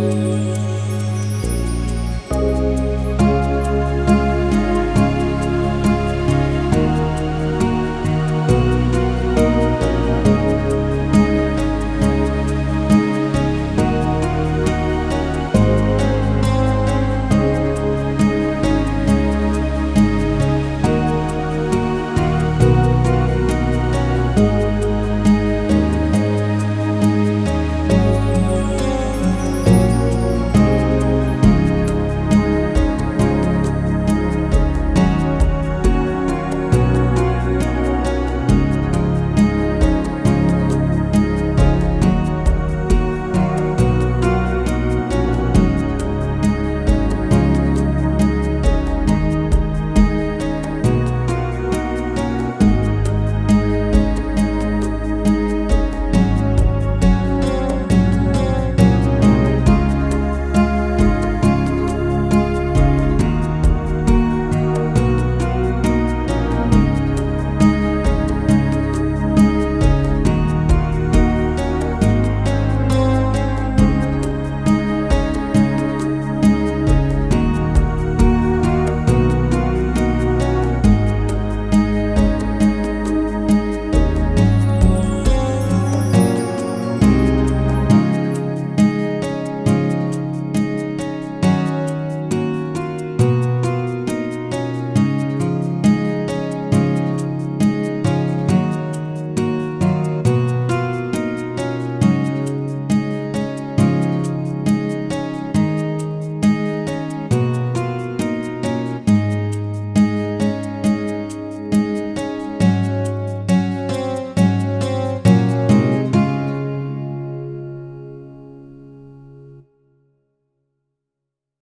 Música